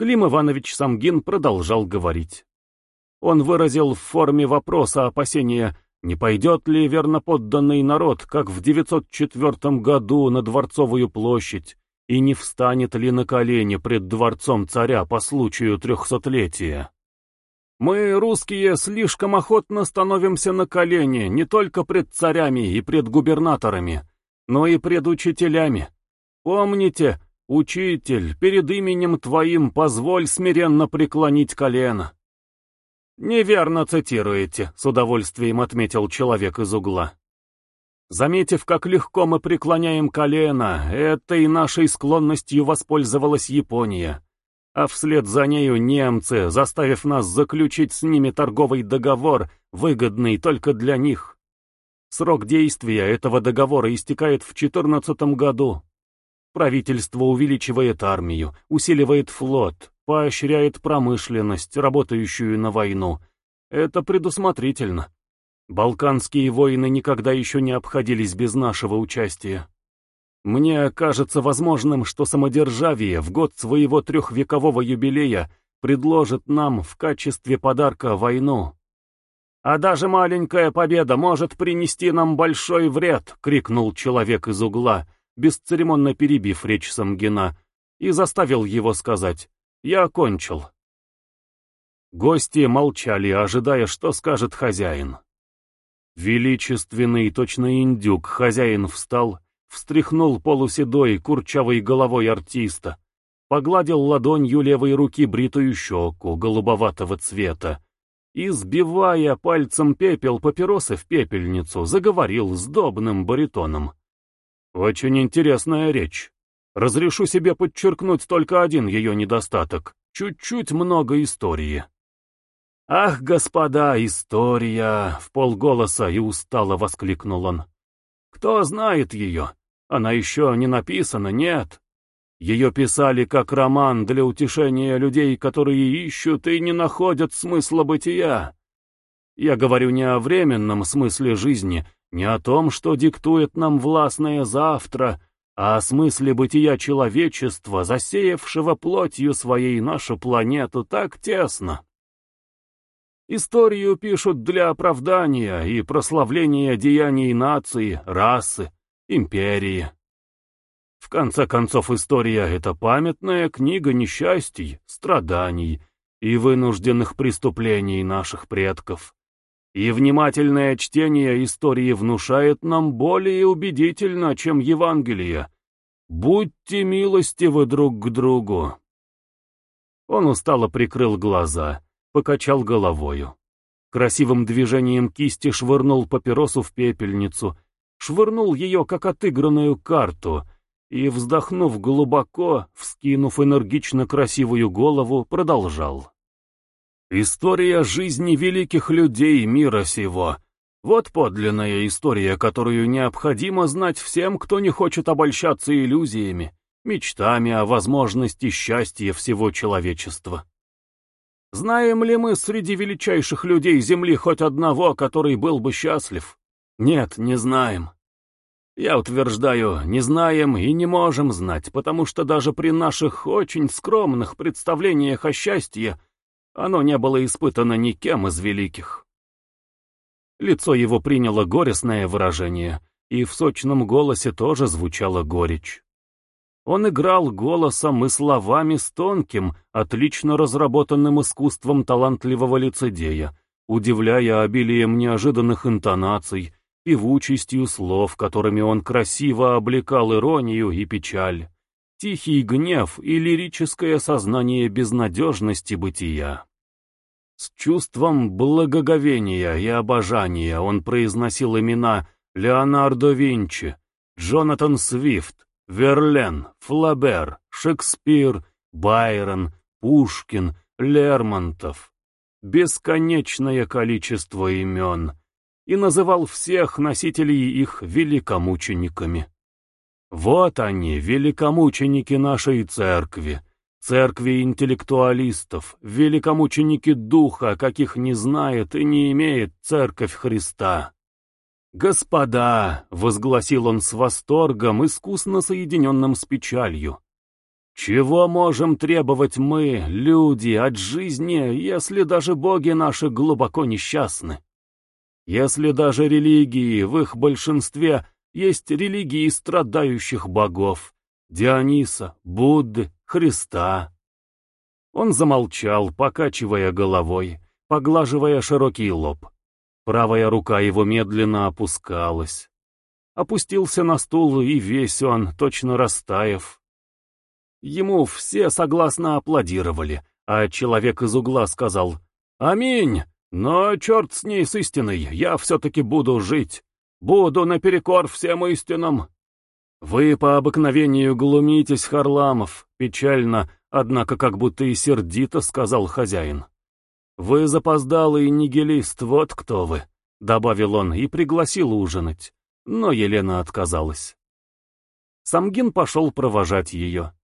Клим Иванович Самгин продолжал говорить. Он выразил в форме вопроса опасения, не пойдет ли верноподданный народ, как в 904 году на Дворцовую площадь, и не встанет ли на колени пред дворцом царя по случаю трехсотлетия. Мы, русские, слишком охотно становимся на колени не только пред царями и пред губернаторами, но и пред учителями. Помните, учитель, перед именем твоим позволь смиренно преклонить колено. Неверно цитируете, с удовольствием отметил человек из угла. Заметив, как легко мы преклоняем колено, этой нашей склонностью воспользовалась Япония. А вслед за нею немцы, заставив нас заключить с ними торговый договор, выгодный только для них. Срок действия этого договора истекает в 14 году. Правительство увеличивает армию, усиливает флот, поощряет промышленность, работающую на войну. Это предусмотрительно. Балканские войны никогда еще не обходились без нашего участия. Мне кажется возможным, что самодержавие в год своего трехвекового юбилея предложит нам в качестве подарка войну. «А даже маленькая победа может принести нам большой вред!» — крикнул человек из угла, бесцеремонно перебив речь Самгина, и заставил его сказать «Я окончил». Гости молчали, ожидая, что скажет хозяин. Величественный, точно индюк, хозяин встал, встряхнул полуседой, курчавой головой артиста, погладил ладонью левой руки бритую щеку голубоватого цвета и, сбивая пальцем пепел папиросы в пепельницу, заговорил с добным баритоном. «Очень интересная речь. Разрешу себе подчеркнуть только один ее недостаток. Чуть-чуть много истории». «Ах, господа, история!» — в полголоса и устало воскликнул он. «Кто знает ее? Она еще не написана, нет. Ее писали как роман для утешения людей, которые ищут и не находят смысла бытия. Я говорю не о временном смысле жизни, не о том, что диктует нам властное завтра, а о смысле бытия человечества, засеявшего плотью своей нашу планету так тесно. Историю пишут для оправдания и прославления деяний нации, расы, империи. В конце концов, история — это памятная книга несчастий, страданий и вынужденных преступлений наших предков. И внимательное чтение истории внушает нам более убедительно, чем Евангелие. Будьте милостивы друг к другу. Он устало прикрыл глаза покачал головою. Красивым движением кисти швырнул папиросу в пепельницу, швырнул ее, как отыгранную карту, и, вздохнув глубоко, вскинув энергично красивую голову, продолжал. «История жизни великих людей мира сего. Вот подлинная история, которую необходимо знать всем, кто не хочет обольщаться иллюзиями, мечтами о возможности счастья всего человечества». Знаем ли мы среди величайших людей Земли хоть одного, который был бы счастлив? Нет, не знаем. Я утверждаю, не знаем и не можем знать, потому что даже при наших очень скромных представлениях о счастье оно не было испытано никем из великих. Лицо его приняло горестное выражение, и в сочном голосе тоже звучала горечь. Он играл голосом и словами с тонким, отлично разработанным искусством талантливого лицедея, удивляя обилием неожиданных интонаций, певучестью слов, которыми он красиво облекал иронию и печаль, тихий гнев и лирическое сознание безнадежности бытия. С чувством благоговения и обожания он произносил имена Леонардо Винчи, Джонатан Свифт, Верлен, Флабер, Шекспир, Байрон, Пушкин, Лермонтов. Бесконечное количество имен. И называл всех носителей их великомучениками. Вот они, великомученики нашей церкви, церкви интеллектуалистов, великомученики духа, каких не знает и не имеет церковь Христа. «Господа!» — возгласил он с восторгом, искусно соединенным с печалью. Чего можем требовать мы, люди, от жизни, если даже боги наши глубоко несчастны? Если даже религии в их большинстве есть религии страдающих богов, Диониса, Будды, Христа. Он замолчал, покачивая головой, поглаживая широкий лоб. Правая рука его медленно опускалась. Опустился на стул, и весь он, точно растаяв. Ему все согласно аплодировали, а человек из угла сказал «Аминь, но черт с ней с истиной, я все-таки буду жить, буду наперекор всем истинам». «Вы по обыкновению глумитесь, Харламов», — печально, однако как будто и сердито сказал хозяин. «Вы запоздалый нигилист, вот кто вы», — добавил он и пригласил ужинать, но Елена отказалась. Самгин пошел провожать ее.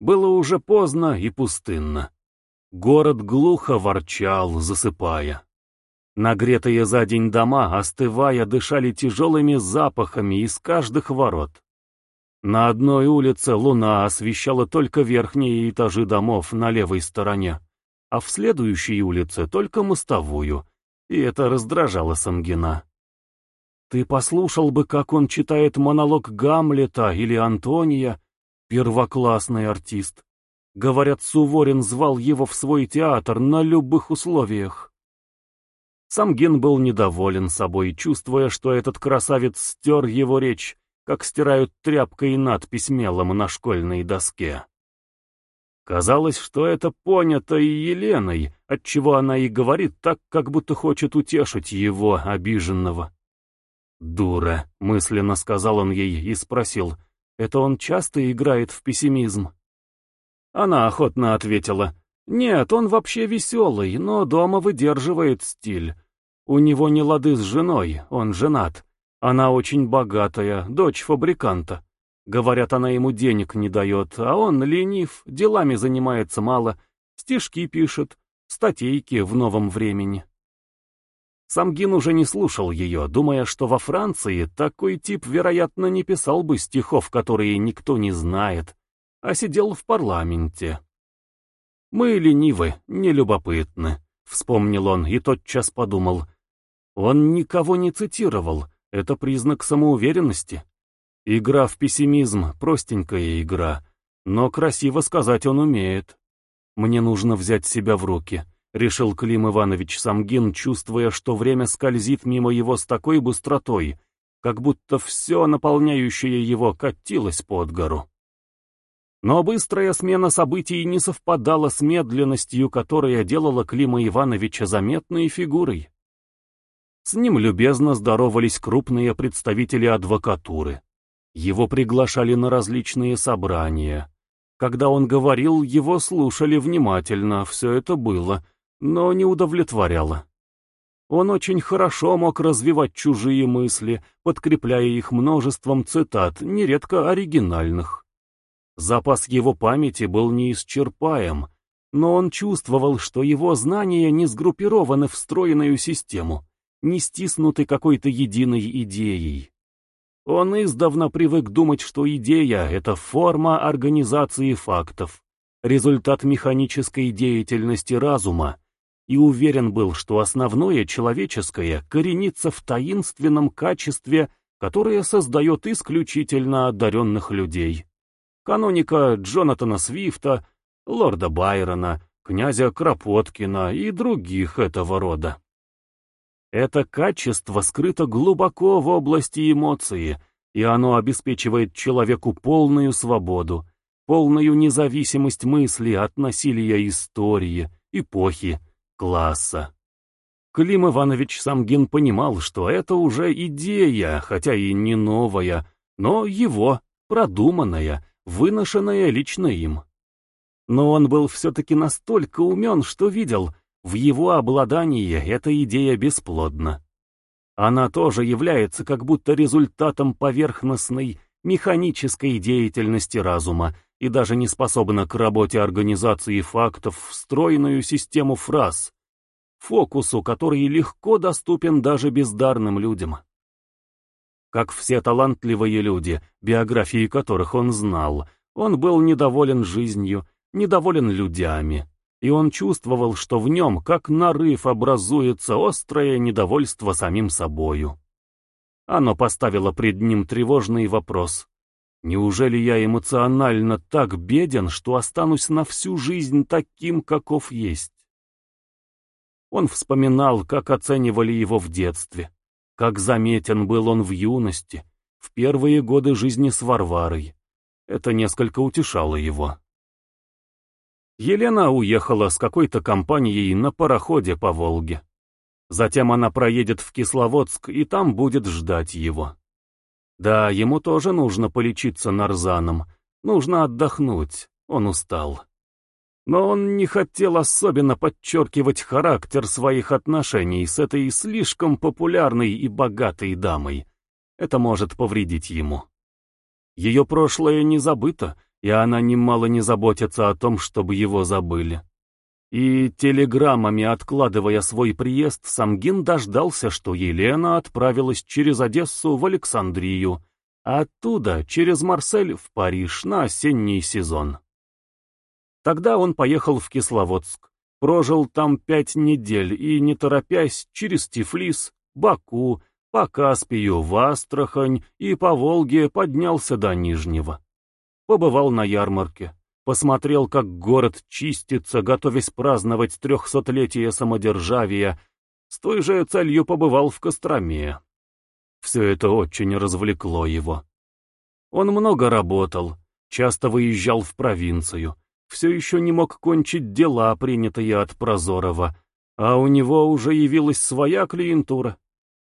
Было уже поздно и пустынно. Город глухо ворчал, засыпая. Нагретые за день дома, остывая, дышали тяжелыми запахами из каждых ворот. На одной улице луна освещала только верхние этажи домов на левой стороне, а в следующей улице только мостовую, и это раздражало Самгина. Ты послушал бы, как он читает монолог Гамлета или Антония, первоклассный артист. Говорят, Суворин звал его в свой театр на любых условиях. Самгин был недоволен собой, чувствуя, что этот красавец стер его речь, как стирают тряпкой надпись мелом на школьной доске. Казалось, что это понято и Еленой, отчего она и говорит так, как будто хочет утешить его, обиженного. «Дура», — мысленно сказал он ей и спросил, «это он часто играет в пессимизм?» Она охотно ответила, «Нет, он вообще веселый, но дома выдерживает стиль. У него не лады с женой, он женат, она очень богатая, дочь фабриканта. Говорят, она ему денег не дает, а он ленив, делами занимается мало, стишки пишет, статейки в новом времени. Самгин уже не слушал ее, думая, что во Франции такой тип, вероятно, не писал бы стихов, которые никто не знает, а сидел в парламенте. «Мы ленивы, нелюбопытны», — вспомнил он и тотчас подумал. Он никого не цитировал, это признак самоуверенности. Игра в пессимизм — простенькая игра, но красиво сказать он умеет. Мне нужно взять себя в руки, — решил Клим Иванович Самгин, чувствуя, что время скользит мимо его с такой быстротой, как будто все, наполняющее его, катилось под гору. Но быстрая смена событий не совпадала с медленностью, которая делала Клима Ивановича заметной фигурой. С ним любезно здоровались крупные представители адвокатуры. Его приглашали на различные собрания. Когда он говорил, его слушали внимательно, все это было, но не удовлетворяло. Он очень хорошо мог развивать чужие мысли, подкрепляя их множеством цитат, нередко оригинальных. Запас его памяти был неисчерпаем, но он чувствовал, что его знания не сгруппированы в стройную систему не стиснуты какой-то единой идеей. Он издавна привык думать, что идея — это форма организации фактов, результат механической деятельности разума, и уверен был, что основное человеческое коренится в таинственном качестве, которое создает исключительно одаренных людей. Каноника Джонатана Свифта, лорда Байрона, князя Кропоткина и других этого рода. Это качество скрыто глубоко в области эмоции, и оно обеспечивает человеку полную свободу, полную независимость мысли от насилия истории, эпохи, класса. Клим Иванович Самгин понимал, что это уже идея, хотя и не новая, но его, продуманная, выношенная лично им. Но он был все-таки настолько умен, что видел, в его обладании эта идея бесплодна. Она тоже является как будто результатом поверхностной, механической деятельности разума и даже не способна к работе организации фактов в стройную систему фраз, фокусу, который легко доступен даже бездарным людям. Как все талантливые люди, биографии которых он знал, Он был недоволен жизнью, недоволен людьми, и он чувствовал, что в нем, как нарыв, образуется острое недовольство самим собою. Оно поставило пред ним тревожный вопрос. Неужели я эмоционально так беден, что останусь на всю жизнь таким, каков есть? Он вспоминал, как оценивали его в детстве, как заметен был он в юности, в первые годы жизни с Варварой. Это несколько утешало его. Елена уехала с какой-то компанией на пароходе по Волге. Затем она проедет в Кисловодск и там будет ждать его. Да, ему тоже нужно полечиться нарзаном, нужно отдохнуть, он устал. Но он не хотел особенно подчеркивать характер своих отношений с этой слишком популярной и богатой дамой. Это может повредить ему. Ее прошлое не забыто, и она немало не заботится о том, чтобы его забыли. И телеграммами откладывая свой приезд, Самгин дождался, что Елена отправилась через Одессу в Александрию, а оттуда через Марсель в Париж на осенний сезон. Тогда он поехал в Кисловодск, прожил там пять недель и, не торопясь, через Тифлис, Баку, по Каспию в Астрахань и по Волге поднялся до Нижнего. Побывал на ярмарке, посмотрел, как город чистится, готовясь праздновать трехсотлетие самодержавия, с той же целью побывал в Костроме. Все это очень развлекло его. Он много работал, часто выезжал в провинцию, все еще не мог кончить дела, принятые от Прозорова, а у него уже явилась своя клиентура.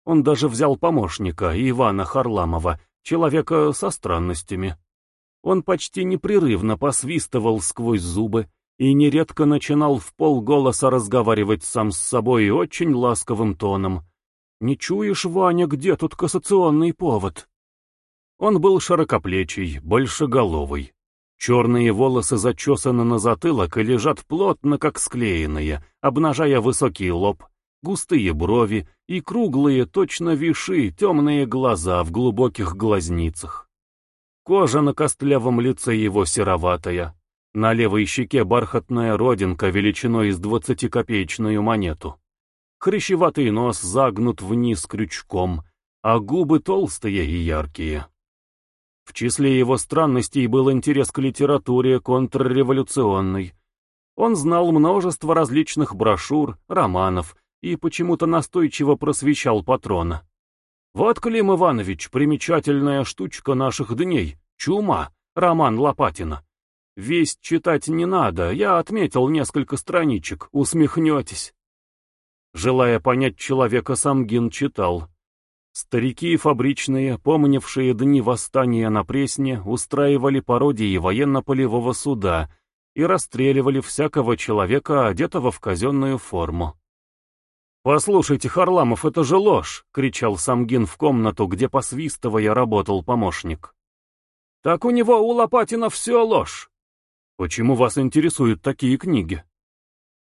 Он даже взял помощника, Ивана Харламова, человека со странностями. Он почти непрерывно посвистывал сквозь зубы и нередко начинал в полголоса разговаривать сам с собой очень ласковым тоном. «Не чуешь, Ваня, где тут кассационный повод?» Он был широкоплечий, большеголовый. Черные волосы зачесаны на затылок и лежат плотно, как склеенные, обнажая высокий лоб, густые брови и круглые, точно виши, темные глаза в глубоких глазницах. Кожа на костлявом лице его сероватая, на левой щеке бархатная родинка величиной с двадцатикопеечную монету. Хрящеватый нос загнут вниз крючком, а губы толстые и яркие. В числе его странностей был интерес к литературе контрреволюционной. Он знал множество различных брошюр, романов и почему-то настойчиво просвещал патрона. Вот, Клим Иванович, примечательная штучка наших дней. Чума, роман Лопатина. Весь читать не надо, я отметил несколько страничек, усмехнетесь. Желая понять человека, Самгин читал. Старики фабричные, помнившие дни восстания на Пресне, устраивали пародии военно-полевого суда и расстреливали всякого человека, одетого в казенную форму. «Послушайте, Харламов, это же ложь!» — кричал Самгин в комнату, где, посвистывая, работал помощник. «Так у него, у Лопатина, все ложь!» «Почему вас интересуют такие книги?»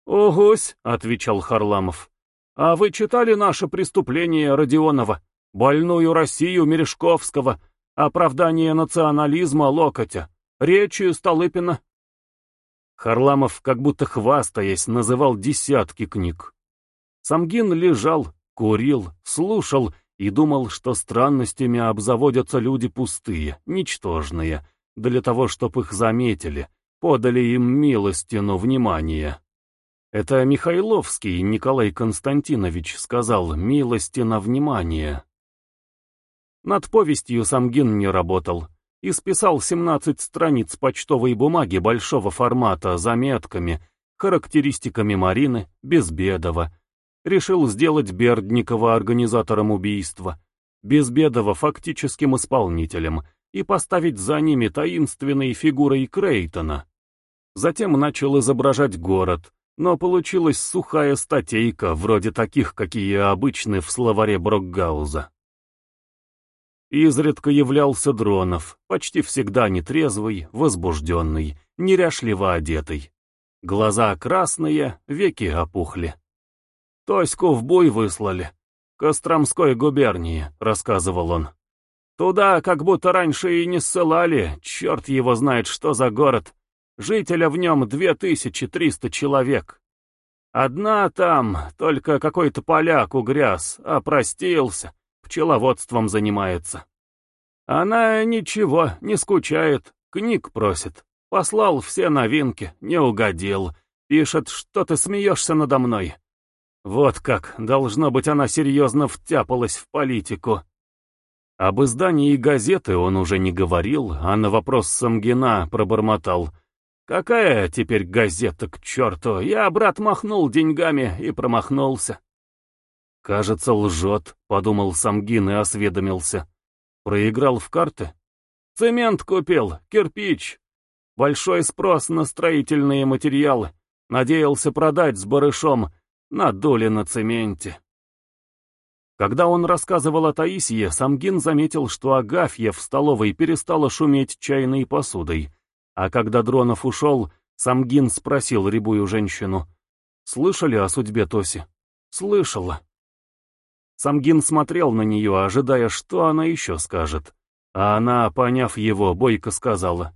«Огусь!» — отвечал Харламов. «А вы читали наше преступление Родионова, больную Россию Мережковского, оправдание национализма Локотя, речи Столыпина?» Харламов, как будто хвастаясь, называл десятки книг. Самгин лежал, курил, слушал и думал, что странностями обзаводятся люди пустые, ничтожные, для того, чтоб их заметили, подали им милостину внимания. Это Михайловский Николай Константинович сказал «милостина внимание». Над повестью Самгин не работал. Исписал 17 страниц почтовой бумаги большого формата заметками, характеристиками Марины, Безбедова, решил сделать Бердникова организатором убийства, Безбедова фактическим исполнителем и поставить за ними таинственной фигурой Крейтона. Затем начал изображать город, но получилась сухая статейка, вроде таких, какие обычны в словаре Брокгауза. Изредка являлся Дронов, почти всегда нетрезвый, возбужденный, неряшливо одетый. Глаза красные, веки опухли. «Тоську в бой выслали. Костромской губернии», — рассказывал он. Туда как будто раньше и не ссылали, черт его знает, что за город. Жителя в нем 2300 человек. Одна там, только какой-то поляк угряз, опростился, пчеловодством занимается. Она ничего, не скучает, книг просит. Послал все новинки, не угодил. Пишет, что ты смеешься надо мной. Вот как, должно быть, она серьезно втяпалась в политику. Об издании газеты он уже не говорил, а на вопрос Самгина пробормотал. «Какая теперь газета, к черту? Я, брат, махнул деньгами и промахнулся». «Кажется, лжет», — подумал Самгин и осведомился. «Проиграл в карты?» «Цемент купил, кирпич. Большой спрос на строительные материалы. Надеялся продать с барышом. Надули на цементе». Когда он рассказывал о Таисии, Самгин заметил, что Агафья в столовой перестала шуметь чайной посудой. А когда Дронов ушел, Самгин спросил рябую женщину. «Слышали о судьбе Тоси?» «Слышала». Самгин смотрел на нее, ожидая, что она еще скажет. А она, поняв его, бойко сказала.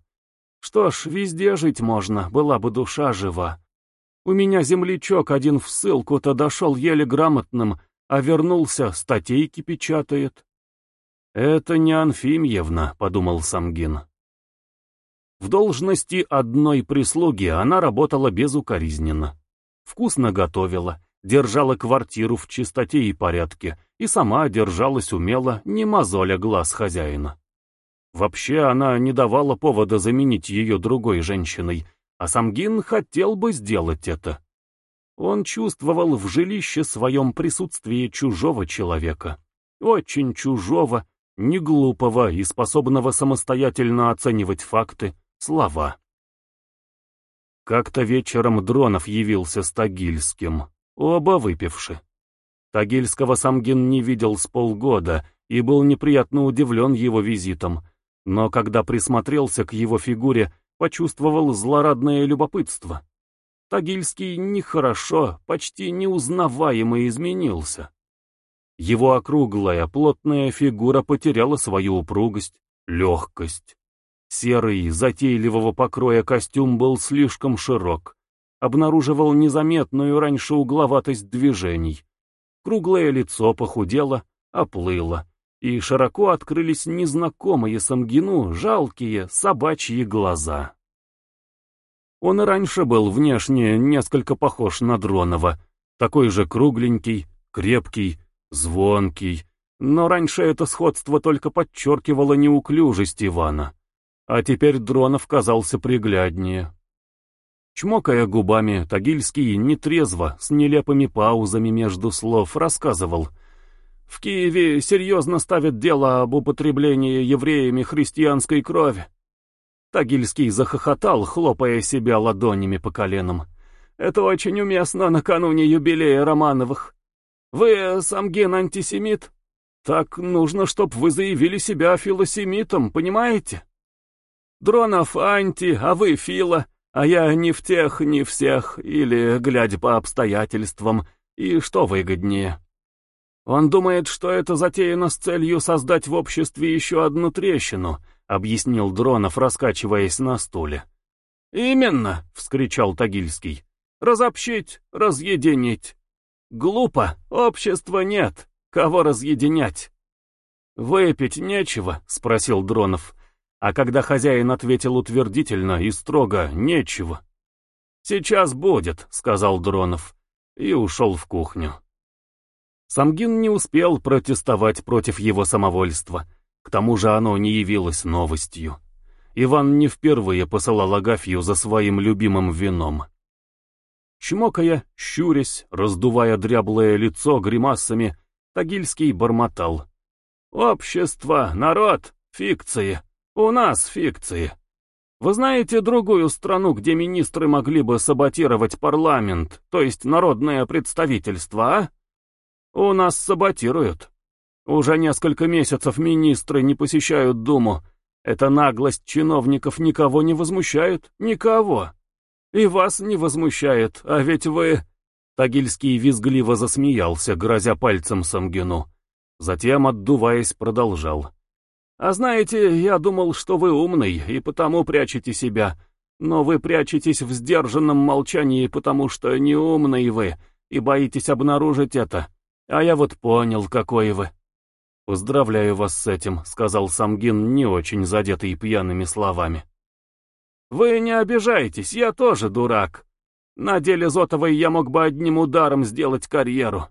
«Что ж, везде жить можно, была бы душа жива. У меня землячок один в ссылку-то дошел еле грамотным, а вернулся, статейки печатает. «Это не Анфимьевна», — подумал Самгин. В должности одной прислуги она работала безукоризненно. Вкусно готовила, держала квартиру в чистоте и порядке, и сама держалась умело, не мозоля глаз хозяина. Вообще она не давала повода заменить ее другой женщиной, а Самгин хотел бы сделать это. Он чувствовал в жилище своем присутствие чужого человека. Очень чужого, не глупого и способного самостоятельно оценивать факты, слова. Как-то вечером Дронов явился с Тагильским, оба выпивши. Тагильского Самгин не видел с полгода и был неприятно удивлен его визитом, но когда присмотрелся к его фигуре, почувствовал злорадное любопытство. Тагильский нехорошо, почти неузнаваемо изменился. Его округлая, плотная фигура потеряла свою упругость, легкость. Серый, затейливого покроя костюм был слишком широк, обнаруживал незаметную раньше угловатость движений. Круглое лицо похудело, оплыло, и широко открылись незнакомые Самгину жалкие собачьи глаза. Он и раньше был внешне несколько похож на Дронова, такой же кругленький, крепкий, звонкий, но раньше это сходство только подчеркивало неуклюжесть Ивана, а теперь Дронов казался пригляднее. Чмокая губами, Тагильский нетрезво, с нелепыми паузами между слов, рассказывал. В Киеве серьезно ставят дело об употреблении евреями христианской крови. Тагильский захохотал, хлопая себя ладонями по коленам. «Это очень уместно накануне юбилея Романовых. Вы, Самген, антисемит? Так нужно, чтоб вы заявили себя филосемитом, понимаете? Дронов анти, а вы фила, а я ни в тех, ни всех, или, глядя по обстоятельствам, и что выгоднее?» Он думает, что это затеяно с целью создать в обществе еще одну трещину — объяснил Дронов, раскачиваясь на стуле. «Именно!» — вскричал Тагильский. «Разобщить, разъединить. Глупо, общества нет, кого разъединять?» «Выпить нечего?» — спросил Дронов. А когда хозяин ответил утвердительно и строго «нечего». «Сейчас будет», — сказал Дронов, и ушел в кухню. Самгин не успел протестовать против его самовольства — к тому же оно не явилось новостью. Иван не впервые посылал Агафью за своим любимым вином. Чмокая, щурясь, раздувая дряблое лицо гримасами, Тагильский бормотал. «Общество, народ, фикции. У нас фикции. Вы знаете другую страну, где министры могли бы саботировать парламент, то есть народное представительство, а? У нас саботируют. Уже несколько месяцев министры не посещают Думу. Эта наглость чиновников никого не возмущает, никого. И вас не возмущает, а ведь вы...» Тагильский визгливо засмеялся, грозя пальцем Самгину. Затем, отдуваясь, продолжал. А знаете, я думал, что вы умный, и потому прячете себя. Но вы прячетесь в сдержанном молчании, потому что не умный вы, и боитесь обнаружить это. А я вот понял, какой вы. «Поздравляю вас с этим», — сказал Самгин, не очень задетый пьяными словами. «Вы не обижайтесь, я тоже дурак. На деле Зотовой я мог бы одним ударом сделать карьеру».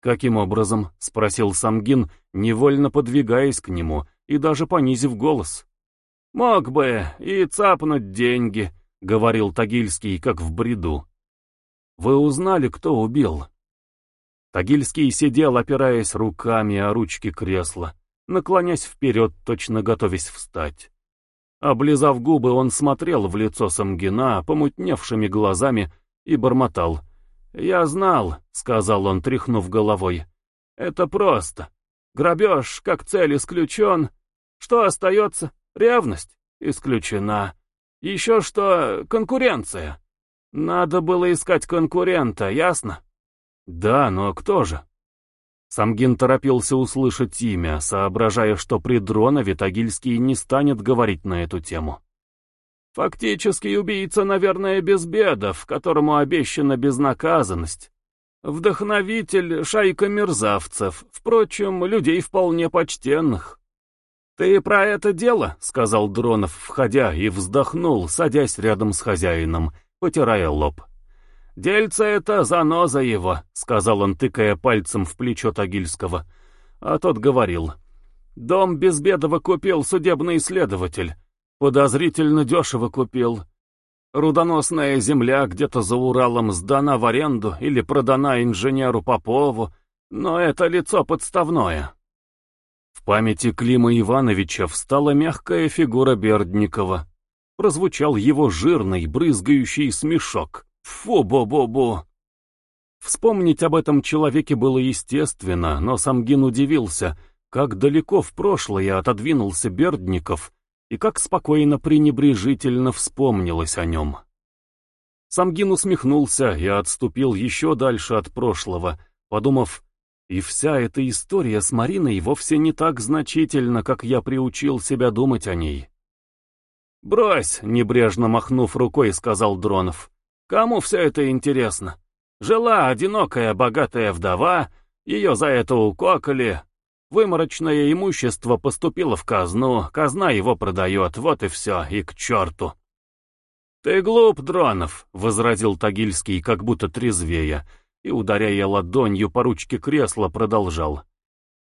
«Каким образом?» — спросил Самгин, невольно подвигаясь к нему и даже понизив голос. «Мог бы и цапнуть деньги», — говорил Тагильский, как в бреду. «Вы узнали, кто убил?» Тагильский сидел, опираясь руками о ручки кресла, наклонясь вперед, точно готовясь встать. Облизав губы, он смотрел в лицо Самгина помутневшими глазами и бормотал. «Я знал», — сказал он, тряхнув головой. «Это просто. Грабеж, как цель, исключен. Что остается? Ревность? Исключена. Еще что? Конкуренция. Надо было искать конкурента, ясно?» «Да, но кто же?» Самгин торопился услышать имя, соображая, что при Дронове Тагильский не станет говорить на эту тему. «Фактически убийца, наверное, Безбедов, которому обещана безнаказанность. Вдохновитель — шайка мерзавцев, впрочем, людей вполне почтенных». «Ты про это дело?» — сказал Дронов, входя, и вздохнул, садясь рядом с хозяином, потирая лоб. «Дельце это заноза его», — сказал он, тыкая пальцем в плечо Тагильского. А тот говорил. «Дом Безбедова купил судебный следователь. Подозрительно дешево купил. Рудоносная земля где-то за Уралом сдана в аренду или продана инженеру Попову, но это лицо подставное». В памяти Клима Ивановича встала мягкая фигура Бердникова. Прозвучал его жирный, брызгающий смешок. Фу-бо-бо-бо. Вспомнить об этом человеке было естественно, но Самгин удивился, как далеко в прошлое отодвинулся Бердников и как спокойно пренебрежительно вспомнилось о нем. Самгин усмехнулся и отступил еще дальше от прошлого, подумав, и вся эта история с Мариной вовсе не так значительна, как я приучил себя думать о ней. «Брось!» — небрежно махнув рукой, сказал Дронов. Кому все это интересно? Жила одинокая богатая вдова, ее за это укокали. Выморочное имущество поступило в казну, казна его продает, вот и все, и к черту. «Ты глуп, Дронов», — возразил Тагильский, как будто трезвея, и, ударяя ладонью по ручке кресла, продолжал.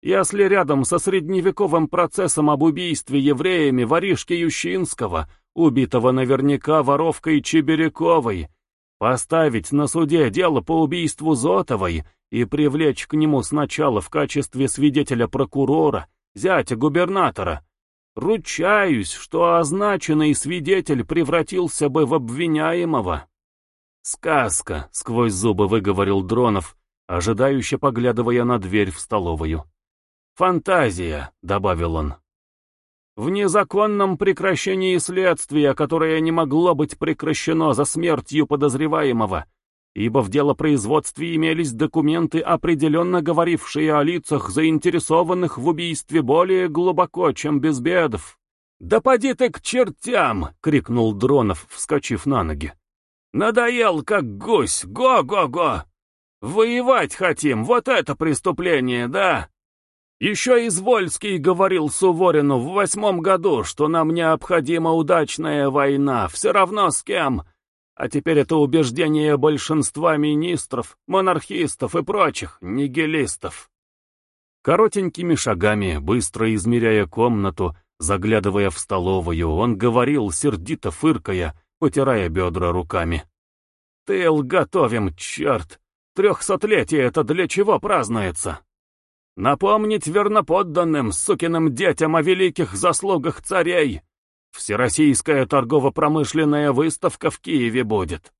«Если рядом со средневековым процессом об убийстве евреями воришки Ющинского, убитого наверняка воровкой Чебиряковой, Поставить на суде дело по убийству Зотовой и привлечь к нему сначала в качестве свидетеля прокурора, зятя губернатора. Ручаюсь, что означенный свидетель превратился бы в обвиняемого. «Сказка», — сквозь зубы выговорил Дронов, ожидающе поглядывая на дверь в столовую. «Фантазия», — добавил он. В незаконном прекращении следствия, которое не могло быть прекращено за смертью подозреваемого, ибо в делопроизводстве имелись документы, определенно говорившие о лицах, заинтересованных в убийстве более глубоко, чем Безбедов. «Да поди ты к чертям!» — крикнул Дронов, вскочив на ноги. «Надоел, как гусь! Го-го-го! Воевать хотим, вот это преступление, да!» Еще Извольский говорил Суворину в восьмом году, что нам необходима удачная война, все равно с кем. А теперь это убеждение большинства министров, монархистов и прочих нигилистов. Коротенькими шагами, быстро измеряя комнату, заглядывая в столовую, он говорил, сердито фыркая, потирая бедра руками. «Тыл готовим, черт! Трехсотлетие это для чего празднуется?» Напомнить верноподданным, сукиным детям о великих заслугах царей. Всероссийская торгово-промышленная выставка в Киеве будет.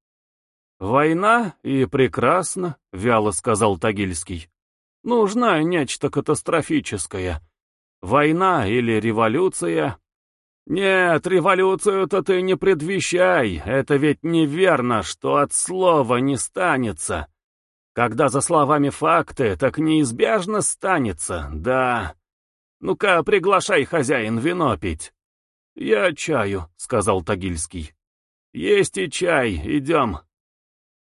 «Война и прекрасно», — вяло сказал Тагильский. «Нужна нечто катастрофическое. Война или революция?» «Нет, революцию-то ты не предвещай, это ведь неверно, что от слова не станется. Когда за словами факты, так неизбежно станется, да. Ну-ка, приглашай хозяин вино пить. Я чаю, сказал Тагильский. Есть и чай, идем.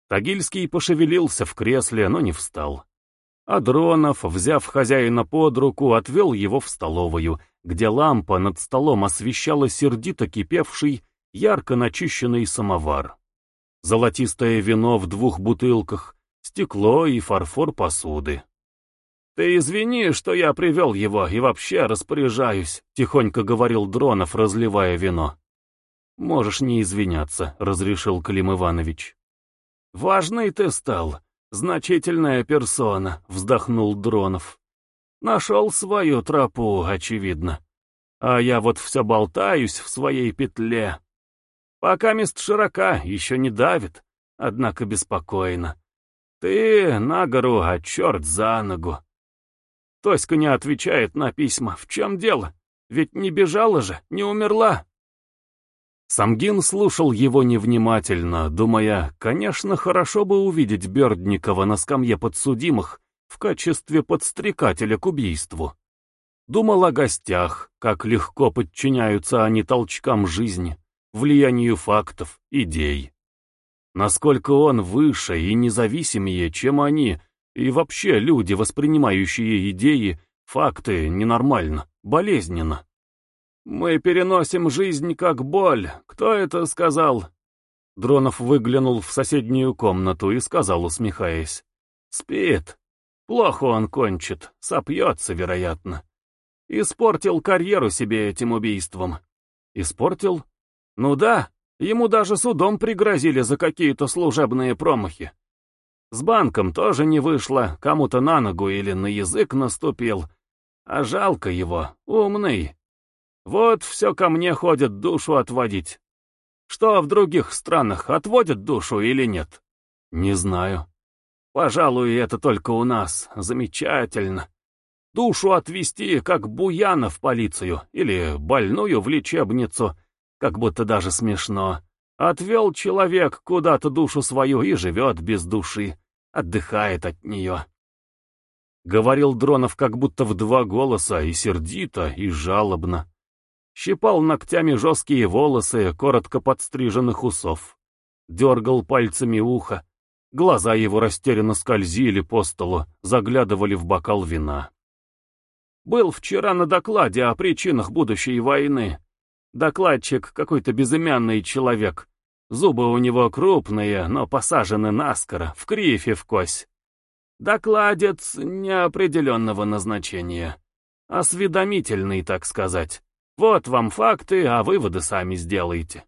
Тагильский пошевелился в кресле, но не встал. Адронов, взяв хозяина под руку, отвел его в столовую, где лампа над столом освещала сердито кипевший, ярко начищенный самовар. Золотистое вино в двух бутылках, стекло и фарфор посуды. «Ты извини, что я привел его и вообще распоряжаюсь», — тихонько говорил Дронов, разливая вино. «Можешь не извиняться», — разрешил Клим Иванович. «Важный ты стал, значительная персона», — вздохнул Дронов. «Нашел свою тропу, очевидно. А я вот все болтаюсь в своей петле. Пока мест широка, еще не давит, однако беспокойно. Ты на гору, а черт за ногу. Тоська не отвечает на письма. В чем дело? Ведь не бежала же, не умерла. Самгин слушал его невнимательно, думая, конечно, хорошо бы увидеть Бердникова на скамье подсудимых в качестве подстрекателя к убийству. Думал о гостях, как легко подчиняются они толчкам жизни, влиянию фактов, идей насколько он выше и независимее, чем они, и вообще люди, воспринимающие идеи, факты ненормально, болезненно. «Мы переносим жизнь как боль. Кто это сказал?» Дронов выглянул в соседнюю комнату и сказал, усмехаясь. «Спит. Плохо он кончит, сопьется, вероятно. Испортил карьеру себе этим убийством». «Испортил?» «Ну да, Ему даже судом пригрозили за какие-то служебные промахи. С банком тоже не вышло, кому-то на ногу или на язык наступил. А жалко его, умный. Вот все ко мне ходят душу отводить. Что в других странах, отводят душу или нет? Не знаю. Пожалуй, это только у нас. Замечательно. Душу отвести, как буяна в полицию, или больную в лечебницу, как будто даже смешно. Отвел человек куда-то душу свою и живет без души, отдыхает от нее. Говорил Дронов как будто в два голоса, и сердито, и жалобно. Щипал ногтями жесткие волосы коротко подстриженных усов. Дергал пальцами ухо. Глаза его растерянно скользили по столу, заглядывали в бокал вина. Был вчера на докладе о причинах будущей войны. Докладчик какой-то безымянный человек. Зубы у него крупные, но посажены наскоро, в крифе в кось. Докладец неопределенного назначения. Осведомительный, так сказать. Вот вам факты, а выводы сами сделайте.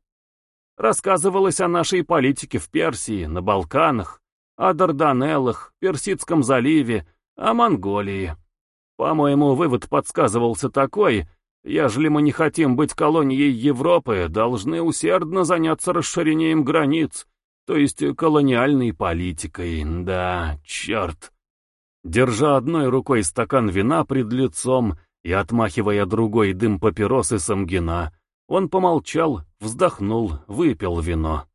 Рассказывалось о нашей политике в Персии, на Балканах, о Дарданеллах, Персидском заливе, о Монголии. По-моему, вывод подсказывался такой, Ежели мы не хотим быть колонией Европы, должны усердно заняться расширением границ, то есть колониальной политикой, да, черт. Держа одной рукой стакан вина пред лицом и отмахивая другой дым папиросы самгина, он помолчал, вздохнул, выпил вино.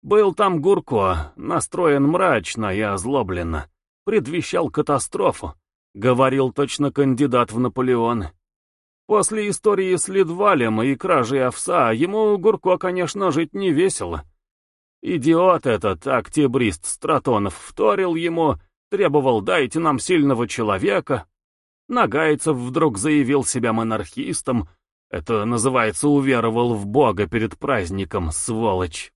Был там Гурко, настроен мрачно и озлобленно, предвещал катастрофу, говорил точно кандидат в Наполеон, После истории с Лидвалем и кражей овса ему Гурко, конечно, жить не весело. Идиот этот, октябрист Стратонов, вторил ему, требовал «дайте нам сильного человека». Нагайцев вдруг заявил себя монархистом. Это называется уверовал в Бога перед праздником, сволочь.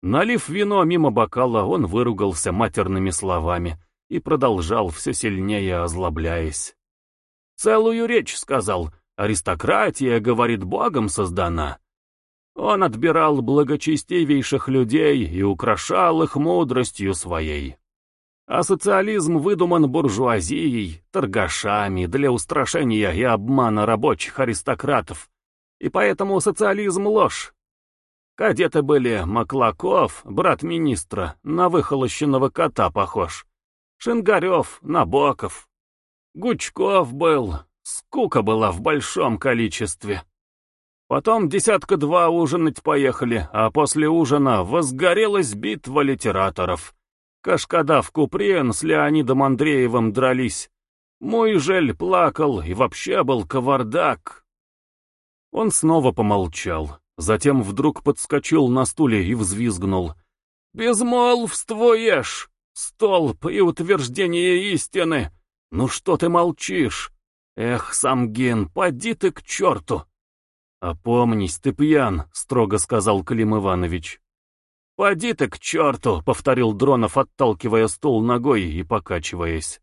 Налив вино мимо бокала, он выругался матерными словами и продолжал все сильнее озлобляясь. Целую речь сказал. Аристократия, говорит, Богом создана. Он отбирал благочестивейших людей и украшал их мудростью своей. А социализм выдуман буржуазией, торгашами для устрашения и обмана рабочих аристократов. И поэтому социализм — ложь. Кадеты были Маклаков, брат министра, на выхолощенного кота похож. Шингарев, Набоков, Гучков был, скука была в большом количестве. Потом десятка-два ужинать поехали, а после ужина возгорелась битва литераторов. Кашкада в Купрен с Леонидом Андреевым дрались. Мой жель плакал и вообще был кавардак. Он снова помолчал, затем вдруг подскочил на стуле и взвизгнул. «Безмолвствуешь! Столб и утверждение истины! Ну что ты молчишь? Эх, Самгин, поди ты к черту!» «Опомнись, ты пьян», — строго сказал Клим Иванович. «Поди ты к черту!» — повторил Дронов, отталкивая стул ногой и покачиваясь.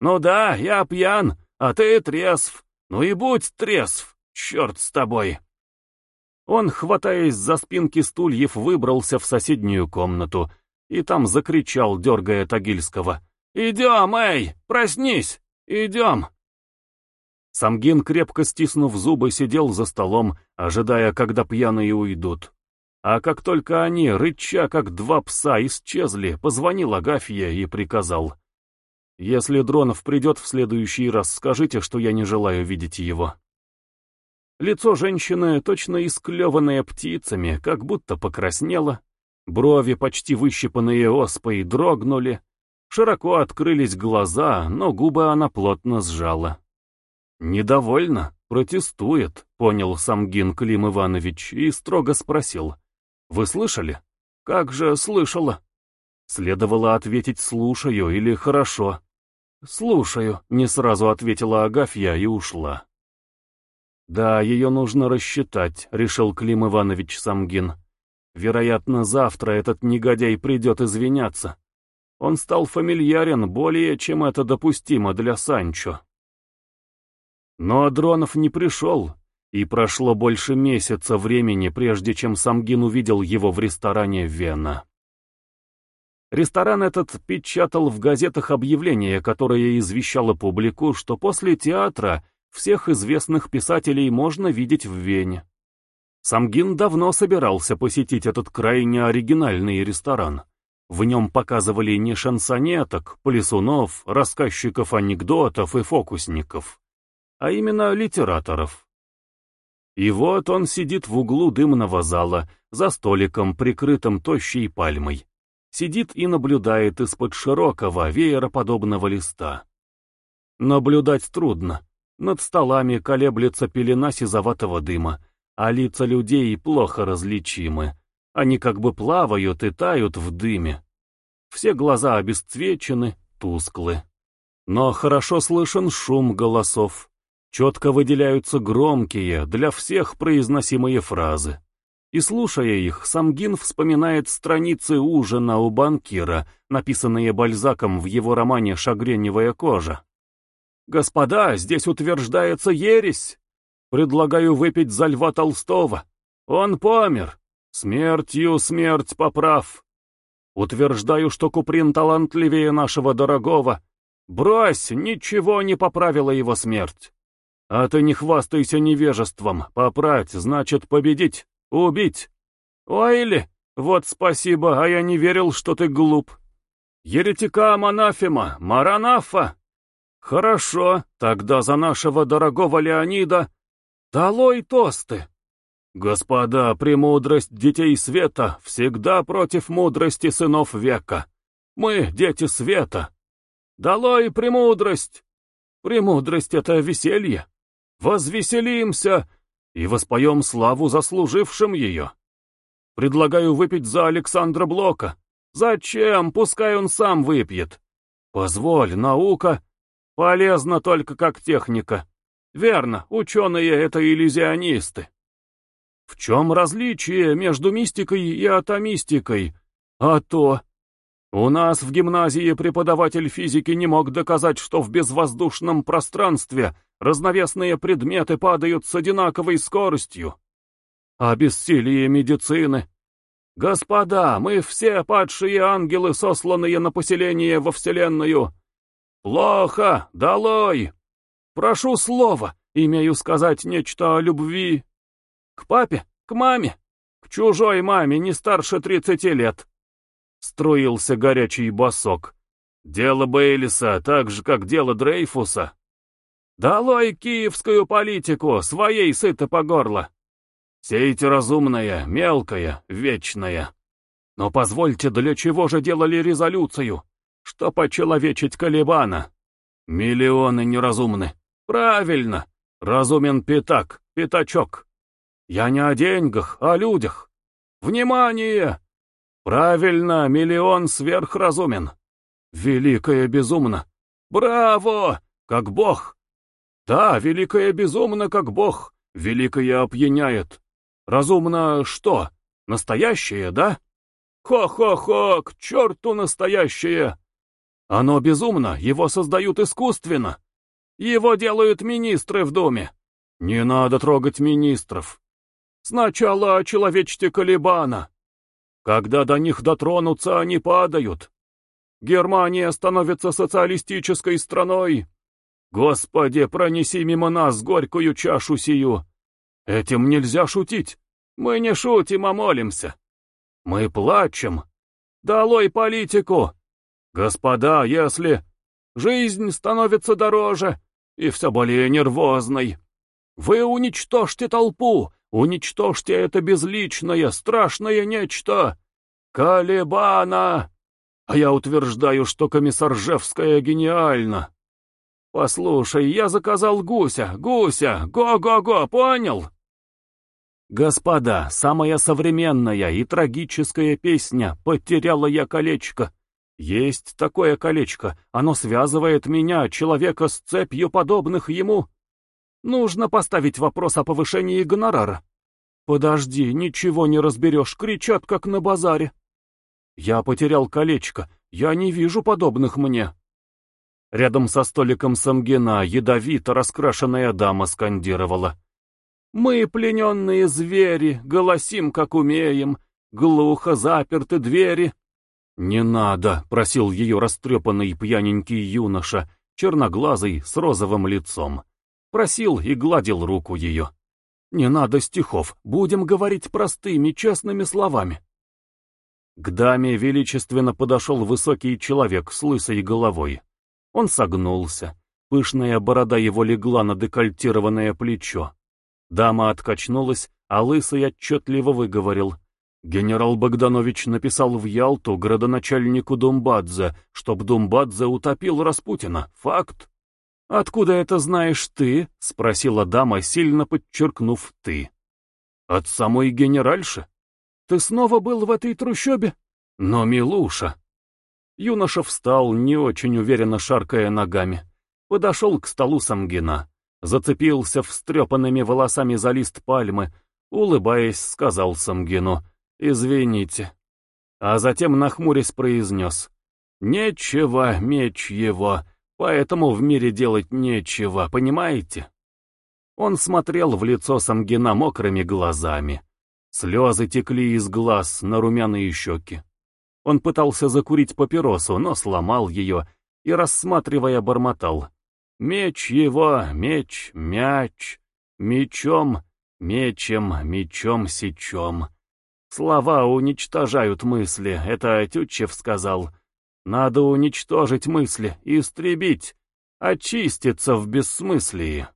«Ну да, я пьян, а ты трезв. Ну и будь трезв, черт с тобой!» Он, хватаясь за спинки стульев, выбрался в соседнюю комнату и там закричал, дергая Тагильского. «Идем, эй, проснись! Идем!» Самгин, крепко стиснув зубы, сидел за столом, ожидая, когда пьяные уйдут. А как только они, рыча, как два пса, исчезли, позвонил Агафья и приказал. «Если Дронов придет в следующий раз, скажите, что я не желаю видеть его». Лицо женщины, точно исклеванное птицами, как будто покраснело, брови, почти выщипанные оспой, дрогнули, широко открылись глаза, но губы она плотно сжала. «Недовольно, протестует», — понял Самгин Клим Иванович и строго спросил. «Вы слышали?» «Как же слышала?» Следовало ответить «слушаю» или «хорошо». «Слушаю», — не сразу ответила Агафья и ушла. «Да, ее нужно рассчитать», — решил Клим Иванович Самгин. «Вероятно, завтра этот негодяй придет извиняться. Он стал фамильярен более, чем это допустимо для Санчо». Но Адронов не пришел, и прошло больше месяца времени, прежде чем Самгин увидел его в ресторане «Вена». Ресторан этот печатал в газетах объявление, которое извещало публику, что после театра всех известных писателей можно видеть в Вене. Самгин давно собирался посетить этот крайне оригинальный ресторан. В нем показывали не шансонеток, плясунов, рассказчиков анекдотов и фокусников, а именно литераторов. И вот он сидит в углу дымного зала, за столиком, прикрытым тощей пальмой. Сидит и наблюдает из-под широкого, веероподобного листа. Наблюдать трудно. Над столами колеблется пелена сизоватого дыма, а лица людей плохо различимы. Они как бы плавают и тают в дыме. Все глаза обесцвечены, тусклы. Но хорошо слышен шум голосов. Четко выделяются громкие, для всех произносимые фразы. И слушая их, Самгин вспоминает страницы ужина у банкира, написанные Бальзаком в его романе «Шагреневая кожа». «Господа, здесь утверждается ересь. Предлагаю выпить за Льва Толстого. Он помер. Смертью смерть поправ. Утверждаю, что Куприн талантливее нашего дорогого. Брось, ничего не поправила его смерть. А ты не хвастайся невежеством. Попрать значит победить, убить. Ой ли, вот спасибо, а я не верил, что ты глуп. Еретика Манафима, Маранафа. Хорошо, тогда за нашего дорогого Леонида долой тосты. Господа, премудрость детей света всегда против мудрости сынов века. Мы дети света. Долой премудрость. Премудрость — это веселье возвеселимся и воспоем славу заслужившим ее. Предлагаю выпить за Александра Блока. Зачем? Пускай он сам выпьет. Позволь, наука полезна только как техника. Верно, ученые — это иллюзионисты. В чем различие между мистикой и атомистикой? А то... У нас в гимназии преподаватель физики не мог доказать, что в безвоздушном пространстве разновесные предметы падают с одинаковой скоростью. А бессилие медицины. Господа, мы все падшие ангелы, сосланные на поселение во Вселенную. Плохо, долой. Прошу слова, имею сказать нечто о любви. К папе, к маме, к чужой маме не старше тридцати лет. Струился горячий босок. Дело Бейлиса, так же, как дело Дрейфуса. Долой киевскую политику, своей сыто по горло. Сейте разумное, мелкое, вечное. Но позвольте, для чего же делали резолюцию? Что почеловечить Калибана? Миллионы неразумны. Правильно. Разумен пятак, пятачок. Я не о деньгах, а о людях. Внимание! Правильно, миллион сверхразумен. Великое безумно. Браво! Как бог. Да, великое безумно, как бог. Великое опьяняет. Разумно что? Настоящее, да? Хо-хо-хо, к черту настоящее! Оно безумно, его создают искусственно. Его делают министры в Думе. Не надо трогать министров. Сначала очеловечьте Калибана. Когда до них дотронутся, они падают. Германия становится социалистической страной. Господи, пронеси мимо нас горькую чашу сию. Этим нельзя шутить. Мы не шутим, а молимся. Мы плачем. Долой политику. Господа, если жизнь становится дороже и все более нервозной, вы уничтожьте толпу, уничтожьте это безличное, страшное нечто. Калибана! А я утверждаю, что комиссар Жевская гениальна. Послушай, я заказал гуся, гуся, го-го-го, понял? Господа, самая современная и трагическая песня «Потеряла я колечко». Есть такое колечко, оно связывает меня, человека с цепью подобных ему. Нужно поставить вопрос о повышении гонорара. Подожди, ничего не разберешь, кричат, как на базаре. Я потерял колечко, я не вижу подобных мне. Рядом со столиком Самгина ядовито раскрашенная дама скандировала. Мы, плененные звери, голосим, как умеем, глухо заперты двери. «Не надо», — просил ее растрепанный пьяненький юноша, черноглазый, с розовым лицом. Просил и гладил руку ее. «Не надо стихов, будем говорить простыми, честными словами». К даме величественно подошел высокий человек с лысой головой. Он согнулся. Пышная борода его легла на декольтированное плечо. Дама откачнулась, а лысый отчетливо выговорил. Генерал Богданович написал в Ялту градоначальнику Думбадзе, чтоб Думбадзе утопил Распутина. Факт. «Откуда это знаешь ты?» — спросила дама, сильно подчеркнув «ты». «От самой генеральши. Ты снова был в этой трущобе?» «Но, милуша...» Юноша встал, не очень уверенно шаркая ногами. Подошел к столу Самгина зацепился встрепанными волосами за лист пальмы, улыбаясь, сказал Самгину «Извините». А затем, нахмурясь, произнес «Нечего, меч его, поэтому в мире делать нечего, понимаете?» Он смотрел в лицо Самгина мокрыми глазами. Слезы текли из глаз на румяные щеки. Он пытался закурить папиросу, но сломал ее и, рассматривая, бормотал. Меч его, меч, мяч, мечом, мечем, мечом, сечом. Слова уничтожают мысли, это Тютчев сказал. Надо уничтожить мысли, истребить, очиститься в бессмыслии.